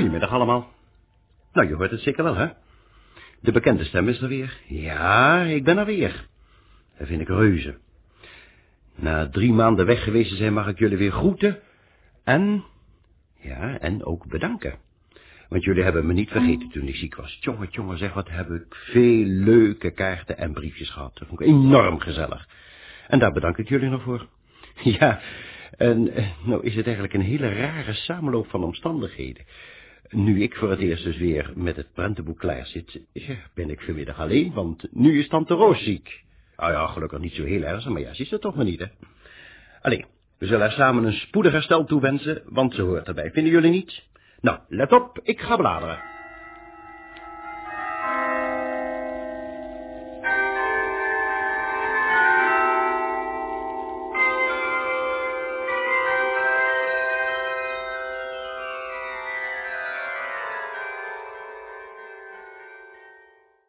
Goedemiddag allemaal. Nou, je hoort het zeker wel, hè? De bekende stem is er weer. Ja, ik ben er weer. Dat vind ik reuze. Na drie maanden weg geweest zijn, mag ik jullie weer groeten. En, ja, en ook bedanken. Want jullie hebben me niet vergeten toen ik ziek was. Tjonge, tjonge, zeg, wat heb ik veel leuke kaarten en briefjes gehad. Dat vond ik enorm gezellig. En daar bedank ik jullie nog voor. Ja, en eh, nou is het eigenlijk een hele rare samenloop van omstandigheden. Nu ik voor het eerst dus weer met het prentenboek klaar zit, ja, ben ik vanmiddag alleen, want nu is tante Roos ziek. Nou ja, gelukkig niet zo heel erg, maar ja, ze is er toch maar niet, hè. Alleen, we zullen haar samen een spoedig herstel toewensen, want ze hoort erbij, vinden jullie niet? Nou, let op, ik ga bladeren.